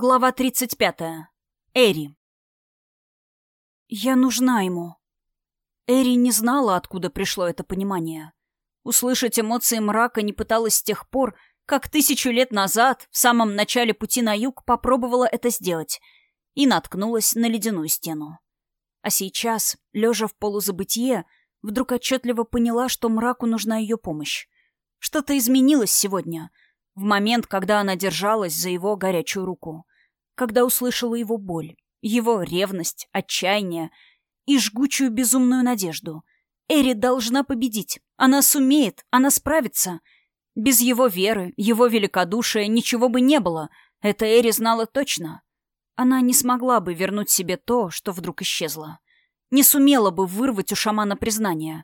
Глава 35. Эри. Я нужна ему. Эри не знала, откуда пришло это понимание. Услышать эмоции мрака не пыталась с тех пор, как тысячу лет назад, в самом начале пути на юг, попробовала это сделать и наткнулась на ледяную стену. А сейчас, лежа в полузабытие, вдруг отчетливо поняла, что мраку нужна ее помощь. Что-то изменилось сегодня, в момент, когда она держалась за его горячую руку когда услышала его боль, его ревность, отчаяние и жгучую безумную надежду. Эри должна победить. Она сумеет, она справится. Без его веры, его великодушия ничего бы не было. Это Эри знала точно. Она не смогла бы вернуть себе то, что вдруг исчезло. Не сумела бы вырвать у шамана признание.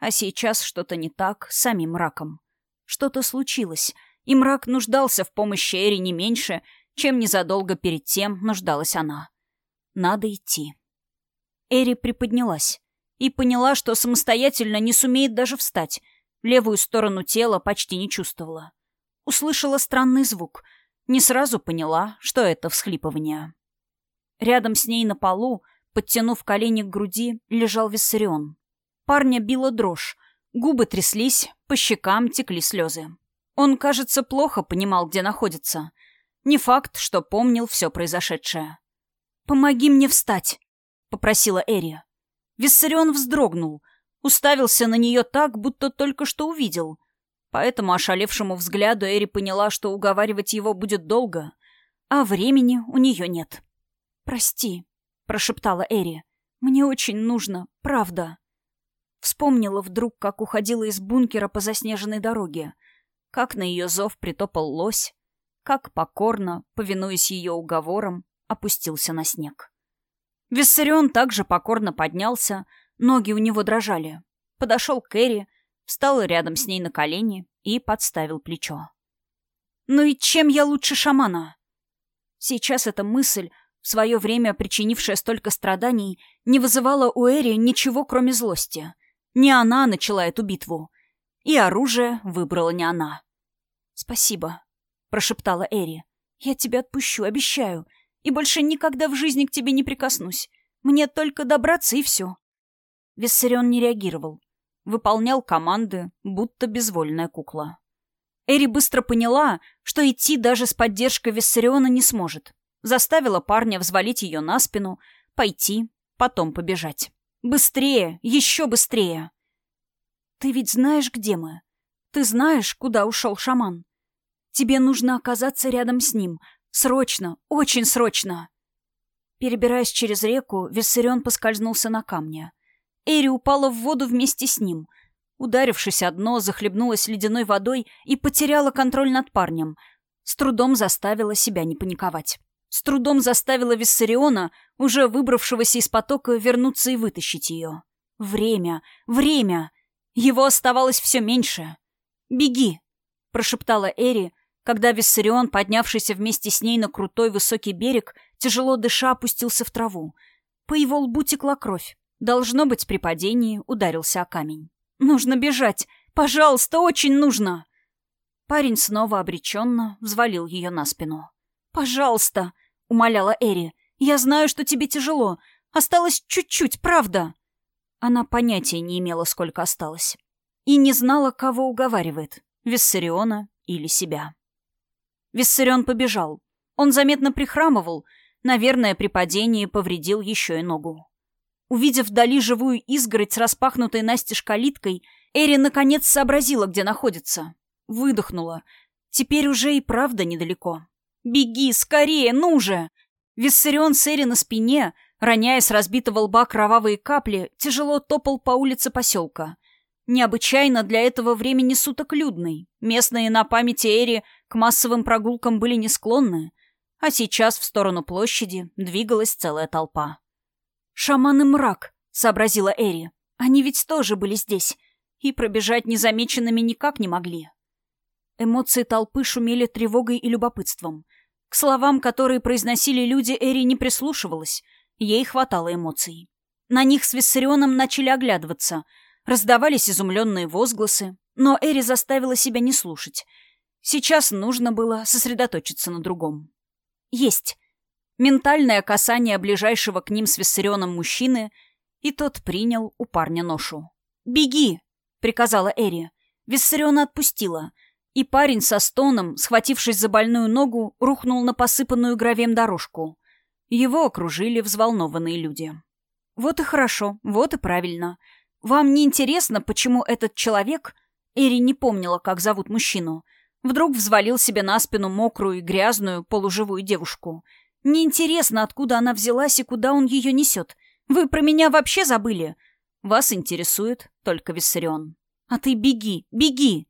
А сейчас что-то не так с самим мраком. Что-то случилось, и мрак нуждался в помощи Эри не меньше, чем незадолго перед тем нуждалась она. Надо идти. Эри приподнялась и поняла, что самостоятельно не сумеет даже встать. Левую сторону тела почти не чувствовала. Услышала странный звук. Не сразу поняла, что это всхлипывание. Рядом с ней на полу, подтянув колени к груди, лежал Виссарион. Парня била дрожь, губы тряслись, по щекам текли слезы. Он, кажется, плохо понимал, где находится — не факт, что помнил все произошедшее. «Помоги мне встать», — попросила Эри. Виссарион вздрогнул, уставился на нее так, будто только что увидел. Поэтому ошалевшему взгляду Эри поняла, что уговаривать его будет долго, а времени у нее нет. «Прости», — прошептала Эри. «Мне очень нужно, правда». Вспомнила вдруг, как уходила из бункера по заснеженной дороге, как на ее зов притопал лось, как покорно, повинуясь ее уговорам, опустился на снег. Виссарион также покорно поднялся, ноги у него дрожали. Подошел к Эри, встал рядом с ней на колени и подставил плечо. «Ну и чем я лучше шамана?» Сейчас эта мысль, в свое время причинившая столько страданий, не вызывала у Эри ничего, кроме злости. Не она начала эту битву. И оружие выбрала не она. «Спасибо», прошептала Эри. «Я тебя отпущу, обещаю. И больше никогда в жизни к тебе не прикоснусь. Мне только добраться, и все». Виссарион не реагировал. Выполнял команды, будто безвольная кукла. Эри быстро поняла, что идти даже с поддержкой Виссариона не сможет. Заставила парня взвалить ее на спину, пойти, потом побежать. Быстрее, еще быстрее. Ты ведь знаешь, где мы? Ты знаешь, куда ушел шаман? Тебе нужно оказаться рядом с ним. Срочно, очень срочно!» Перебираясь через реку, Виссарион поскользнулся на камне. Эри упала в воду вместе с ним. Ударившись о дно, захлебнулась ледяной водой и потеряла контроль над парнем. С трудом заставила себя не паниковать. С трудом заставила Виссариона, уже выбравшегося из потока, вернуться и вытащить ее. Время! Время! Его оставалось все меньше. «Беги!» — прошептала Эри, когда Виссарион, поднявшийся вместе с ней на крутой высокий берег, тяжело дыша опустился в траву. По его лбу текла кровь. Должно быть, при падении ударился о камень. «Нужно бежать! Пожалуйста, очень нужно!» Парень снова обреченно взвалил ее на спину. «Пожалуйста!» — умоляла Эри. «Я знаю, что тебе тяжело. Осталось чуть-чуть, правда!» Она понятия не имела, сколько осталось. И не знала, кого уговаривает — Виссариона или себя. Виссарион побежал. Он заметно прихрамывал, наверное, при падении повредил еще и ногу. Увидев вдали живую изгородь с распахнутой настежь калиткой, Эри наконец сообразила, где находится. Выдохнула. Теперь уже и правда недалеко. «Беги, скорее, ну же!» Виссарион с Эри на спине, роняя с разбитого лба кровавые капли, тяжело топал по улице поселка. Необычайно для этого времени суток людный. Местные на памяти Эри к массовым прогулкам были не склонны, а сейчас в сторону площади двигалась целая толпа. «Шаман и мрак», — сообразила Эри. «Они ведь тоже были здесь, и пробежать незамеченными никак не могли». Эмоции толпы шумели тревогой и любопытством. К словам, которые произносили люди, Эри не прислушивалась, ей хватало эмоций. На них с Виссарионом начали оглядываться — Раздавались изумленные возгласы, но Эри заставила себя не слушать. Сейчас нужно было сосредоточиться на другом. Есть. Ментальное касание ближайшего к ним с Виссарионом мужчины, и тот принял у парня ношу. «Беги!» — приказала Эри. Виссариона отпустила, и парень со стоном, схватившись за больную ногу, рухнул на посыпанную гравием дорожку. Его окружили взволнованные люди. «Вот и хорошо, вот и правильно. Вам не интересно, почему этот человек...» Эри не помнила, как зовут мужчину. Вдруг взвалил себе на спину мокрую и грязную полуживую девушку — Неинтересно, откуда она взялась и куда он ее несет. Вы про меня вообще забыли? Вас интересует только Виссарион. А ты беги, беги!»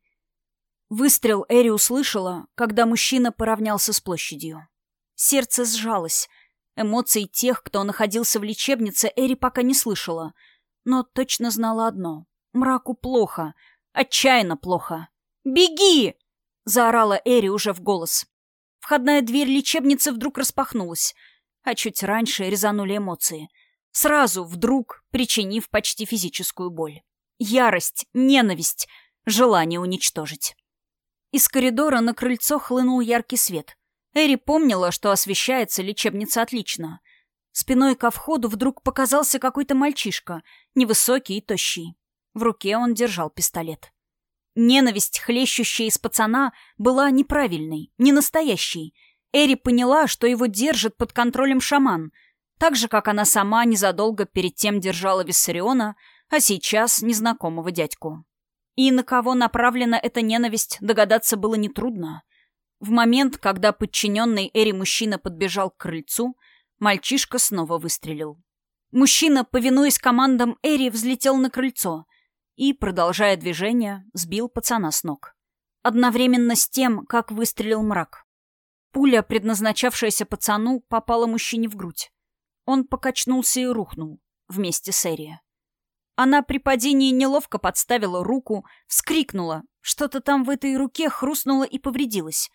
Выстрел Эри услышала, когда мужчина поравнялся с площадью. Сердце сжалось. Эмоций тех, кто находился в лечебнице, Эри пока не слышала. Но точно знала одно. Мраку плохо. Отчаянно плохо. «Беги!» — заорала Эри уже в голос. Входная дверь лечебницы вдруг распахнулась, а чуть раньше резанули эмоции. Сразу, вдруг, причинив почти физическую боль. Ярость, ненависть, желание уничтожить. Из коридора на крыльцо хлынул яркий свет. Эри помнила, что освещается лечебница отлично. Спиной ко входу вдруг показался какой-то мальчишка, невысокий и тощий. В руке он держал пистолет. Ненависть, хлещущая из пацана, была неправильной, не настоящей. Эри поняла, что его держит под контролем шаман, так же, как она сама незадолго перед тем держала Виссариона, а сейчас незнакомого дядьку. И на кого направлена эта ненависть, догадаться было нетрудно. В момент, когда подчиненный Эри мужчина подбежал к крыльцу, мальчишка снова выстрелил. Мужчина, повинуясь командам Эри, взлетел на крыльцо — и, продолжая движение, сбил пацана с ног. Одновременно с тем, как выстрелил мрак. Пуля, предназначавшаяся пацану, попала мужчине в грудь. Он покачнулся и рухнул вместе с Эри. Она при падении неловко подставила руку, вскрикнула. Что-то там в этой руке хрустнуло и повредилось.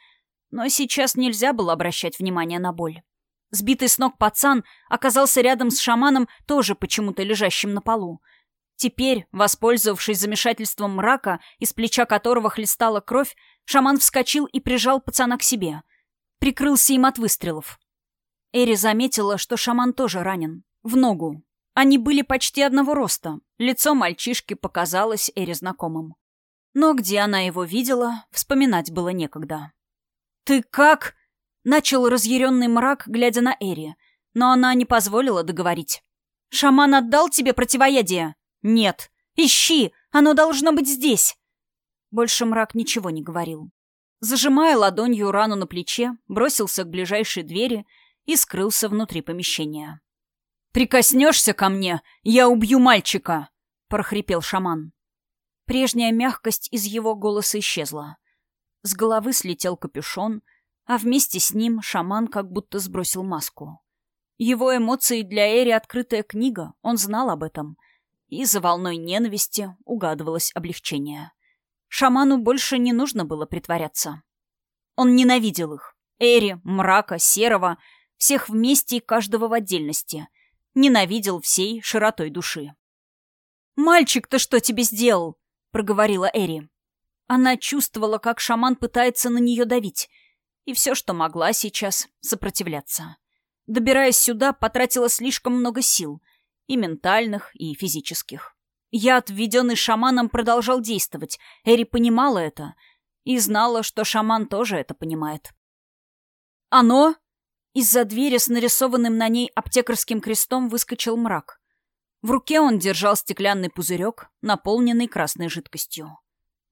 Но сейчас нельзя было обращать внимание на боль. Сбитый с ног пацан оказался рядом с шаманом, тоже почему-то лежащим на полу. Теперь, воспользовавшись замешательством мрака, из плеча которого хлестала кровь, шаман вскочил и прижал пацана к себе. Прикрылся им от выстрелов. Эри заметила, что шаман тоже ранен. В ногу. Они были почти одного роста. Лицо мальчишки показалось Эри знакомым. Но где она его видела, вспоминать было некогда. «Ты как?» — начал разъяренный мрак, глядя на Эри. Но она не позволила договорить. «Шаман отдал тебе противоядие?» «Нет! Ищи! Оно должно быть здесь!» Больше мрак ничего не говорил. Зажимая ладонью рану на плече, бросился к ближайшей двери и скрылся внутри помещения. «Прикоснешься ко мне, я убью мальчика!» — прохрипел шаман. Прежняя мягкость из его голоса исчезла. С головы слетел капюшон, а вместе с ним шаман как будто сбросил маску. Его эмоции для Эри открытая книга, он знал об этом — и за волной ненависти угадывалось облегчение. Шаману больше не нужно было притворяться. Он ненавидел их. Эри, Мрака, Серого, всех вместе и каждого в отдельности. Ненавидел всей широтой души. «Мальчик-то что тебе сделал?» — проговорила Эри. Она чувствовала, как шаман пытается на нее давить, и все, что могла сейчас, сопротивляться. Добираясь сюда, потратила слишком много сил, и ментальных, и физических. Яд, введенный шаманом, продолжал действовать. Эри понимала это и знала, что шаман тоже это понимает. «Оно?» Из-за двери с нарисованным на ней аптекарским крестом выскочил мрак. В руке он держал стеклянный пузырек, наполненный красной жидкостью.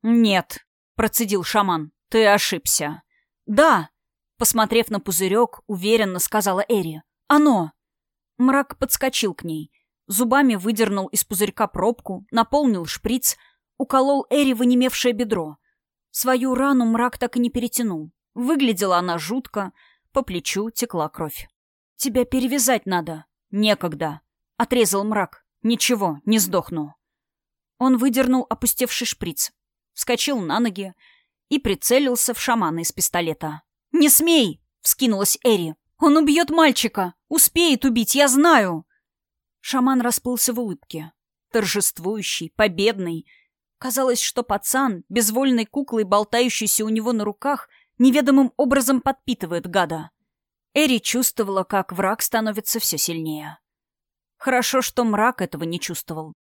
«Нет», — процедил шаман, — «ты ошибся». «Да», — посмотрев на пузырек, уверенно сказала Эри. «Оно». Мрак подскочил к ней, Зубами выдернул из пузырька пробку, наполнил шприц, уколол Эри в онемевшее бедро. Свою рану мрак так и не перетянул. Выглядела она жутко, по плечу текла кровь. «Тебя перевязать надо». «Некогда», — отрезал мрак. «Ничего, не сдохну». Он выдернул опустевший шприц, вскочил на ноги и прицелился в шамана из пистолета. «Не смей!» — вскинулась Эри. «Он убьет мальчика! Успеет убить, я знаю!» Шаман расплылся в улыбке. Торжествующий, победный. Казалось, что пацан, безвольной куклой, болтающейся у него на руках, неведомым образом подпитывает гада. Эри чувствовала, как враг становится все сильнее. Хорошо, что мрак этого не чувствовал.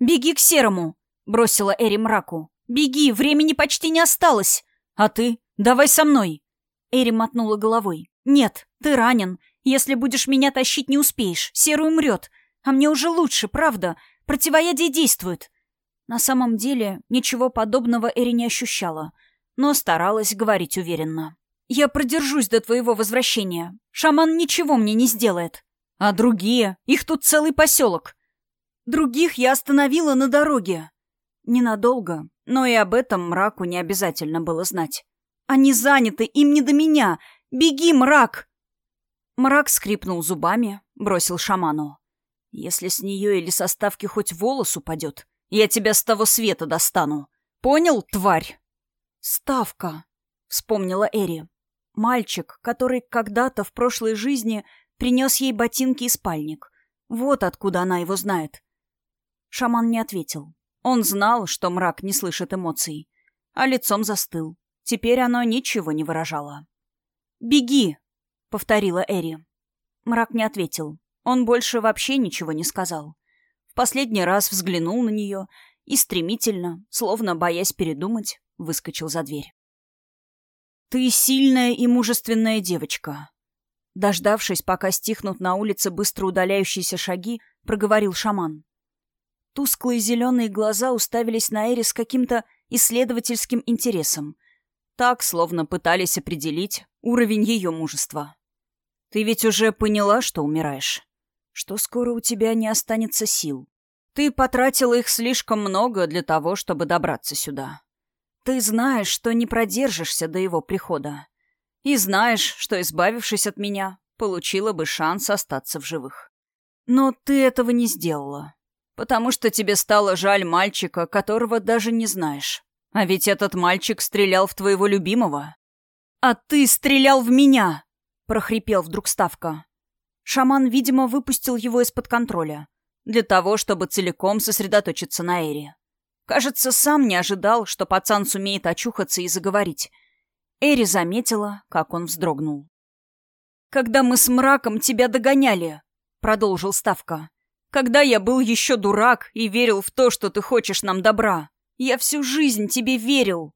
«Беги к серому!» — бросила Эри мраку. «Беги, времени почти не осталось! А ты? Давай со мной!» Эри мотнула головой. «Нет, ты ранен. Если будешь меня тащить, не успеешь. Серый умрет. А мне уже лучше, правда. Противоядие действует». На самом деле, ничего подобного Эри не ощущала, но старалась говорить уверенно. «Я продержусь до твоего возвращения. Шаман ничего мне не сделает. А другие? Их тут целый поселок. Других я остановила на дороге. Ненадолго, но и об этом мраку не обязательно было знать. Они заняты, им не до меня. Беги, мрак!» Мрак скрипнул зубами, бросил шаману. «Если с нее или со ставки хоть волос упадет, я тебя с того света достану. Понял, тварь?» «Ставка», — вспомнила Эри. «Мальчик, который когда-то в прошлой жизни принес ей ботинки и спальник. Вот откуда она его знает. Шаман не ответил. Он знал, что мрак не слышит эмоций, а лицом застыл. Теперь оно ничего не выражало. «Беги!» — повторила Эри. Мрак не ответил. Он больше вообще ничего не сказал. В последний раз взглянул на нее и стремительно, словно боясь передумать, выскочил за дверь. «Ты сильная и мужественная девочка». Дождавшись, пока стихнут на улице быстро удаляющиеся шаги, проговорил шаман. Тусклые зеленые глаза уставились на Эри с каким-то исследовательским интересом. Так, словно пытались определить уровень ее мужества. «Ты ведь уже поняла, что умираешь? Что скоро у тебя не останется сил? Ты потратила их слишком много для того, чтобы добраться сюда. Ты знаешь, что не продержишься до его прихода. И знаешь, что, избавившись от меня, получила бы шанс остаться в живых. Но ты этого не сделала. Потому что тебе стало жаль мальчика, которого даже не знаешь. А ведь этот мальчик стрелял в твоего любимого. А ты стрелял в меня! прохрипел вдруг Ставка. Шаман, видимо, выпустил его из-под контроля. Для того, чтобы целиком сосредоточиться на Эре. Кажется, сам не ожидал, что пацан сумеет очухаться и заговорить. Эри заметила, как он вздрогнул. «Когда мы с мраком тебя догоняли», — продолжил Ставка, когда я был еще дурак и верил в то, что ты хочешь нам добра. Я всю жизнь тебе верил.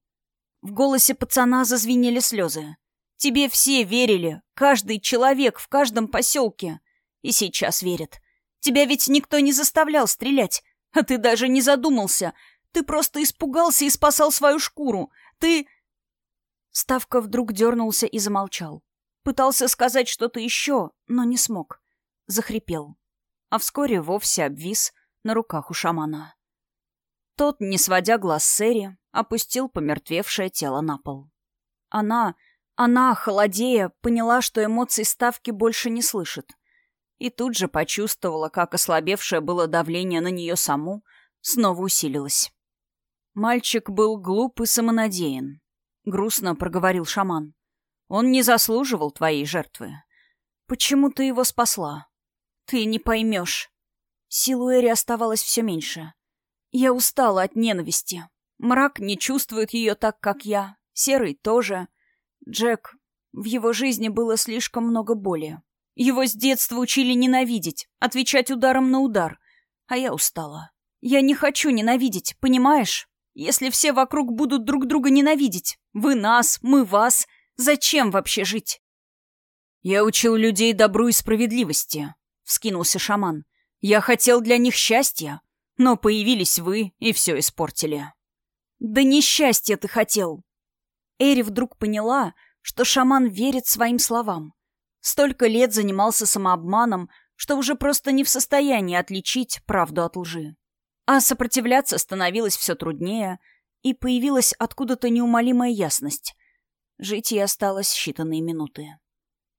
В голосе пацана зазвенели слезы. Тебе все верили, каждый человек в каждом поселке. И сейчас верят. Тебя ведь никто не заставлял стрелять, а ты даже не задумался. Ты просто испугался и спасал свою шкуру. Ты... Ставка вдруг дернулся и замолчал. Пытался сказать что-то еще, но не смог. Захрипел а вскоре вовсе обвис на руках у шамана. Тот, не сводя глаз с Эри, опустил помертвевшее тело на пол. Она, она, холодея, поняла, что эмоций ставки больше не слышит. И тут же почувствовала, как ослабевшее было давление на нее саму снова усилилось. Мальчик был глуп и самонадеян. Грустно проговорил шаман. Он не заслуживал твоей жертвы. Почему ты его спасла? Ты не поймешь. Сил Эри оставалось все меньше. Я устала от ненависти. Мрак не чувствует ее так, как я. Серый тоже. Джек... В его жизни было слишком много боли. Его с детства учили ненавидеть, отвечать ударом на удар. А я устала. Я не хочу ненавидеть, понимаешь? Если все вокруг будут друг друга ненавидеть, вы нас, мы вас, зачем вообще жить? Я учил людей добру и справедливости. — вскинулся шаман. «Я хотел для них счастья, но появились вы и все испортили». «Да несчастья ты хотел!» Эри вдруг поняла, что шаман верит своим словам. Столько лет занимался самообманом, что уже просто не в состоянии отличить правду от лжи. А сопротивляться становилось все труднее, и появилась откуда-то неумолимая ясность. Жить ей осталось считанные минуты.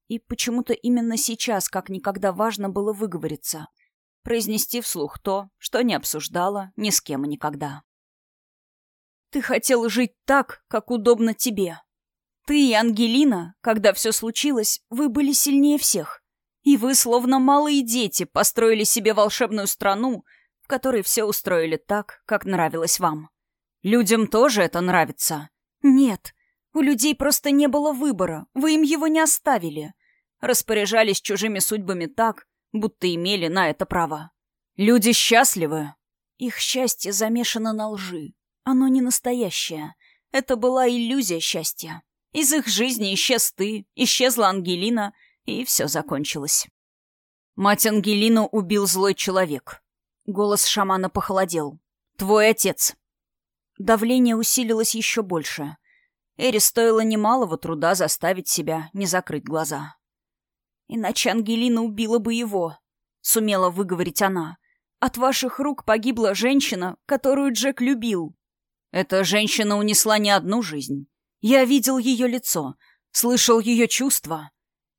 И почему-то именно сейчас, как никогда важно было выговориться, произнести вслух то, что не обсуждала ни с кем и никогда. «Ты хотел жить так, как удобно тебе. Ты и Ангелина, когда все случилось, вы были сильнее всех. И вы, словно малые дети, построили себе волшебную страну, в которой все устроили так, как нравилось вам. Людям тоже это нравится. Нет, у людей просто не было выбора, вы им его не оставили. распоряжались чужими судьбами так, будто имели на это право. Люди счастливы. Их счастье замешано на лжи. Оно не настоящее. Это была иллюзия счастья. Из их жизни исчез ты, исчезла Ангелина, и все закончилось. Мать Ангелину убил злой человек. Голос шамана похолодел. «Твой отец». Давление усилилось еще больше. Эри стоило немалого труда заставить себя не закрыть глаза. «Иначе Ангелина убила бы его», — сумела выговорить она. «От ваших рук погибла женщина, которую Джек любил». «Эта женщина унесла не одну жизнь. Я видел ее лицо, слышал ее чувства.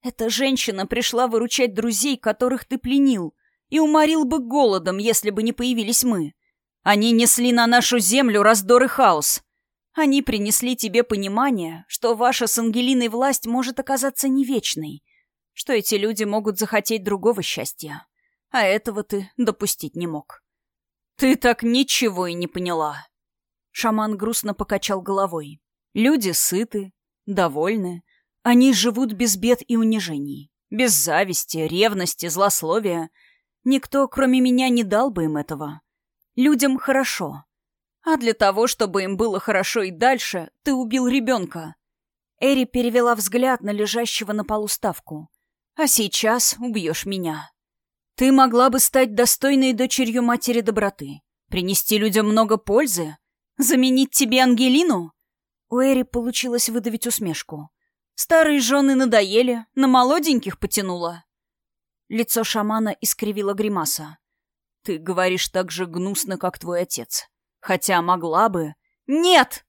Эта женщина пришла выручать друзей, которых ты пленил, и уморил бы голодом, если бы не появились мы. Они несли на нашу землю раздор и хаос. Они принесли тебе понимание, что ваша с Ангелиной власть может оказаться не вечной, что эти люди могут захотеть другого счастья. А этого ты допустить не мог. Ты так ничего и не поняла. Шаман грустно покачал головой. Люди сыты, довольны. Они живут без бед и унижений. Без зависти, ревности, злословия. Никто, кроме меня, не дал бы им этого. Людям хорошо. А для того, чтобы им было хорошо и дальше, ты убил ребенка. Эри перевела взгляд на лежащего на полу ставку. А сейчас убьешь меня. Ты могла бы стать достойной дочерью матери доброты, принести людям много пользы, заменить тебе Ангелину? У Эри получилось выдавить усмешку. Старые жены надоели, на молоденьких потянула. Лицо шамана искривило гримаса. «Ты говоришь так же гнусно, как твой отец. Хотя могла бы...» «Нет!»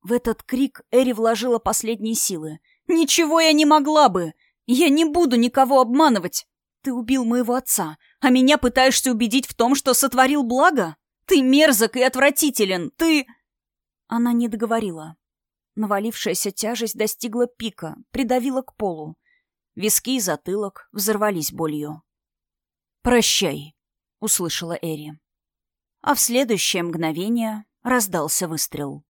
В этот крик Эри вложила последние силы. «Ничего я не могла бы! Я не буду никого обманывать! Ты убил моего отца, а меня пытаешься убедить в том, что сотворил благо? Ты мерзок и отвратителен! Ты...» Она не договорила. Навалившаяся тяжесть достигла пика, придавила к полу. Виски и затылок взорвались болью. «Прощай», — услышала Эри. А в следующее мгновение раздался выстрел.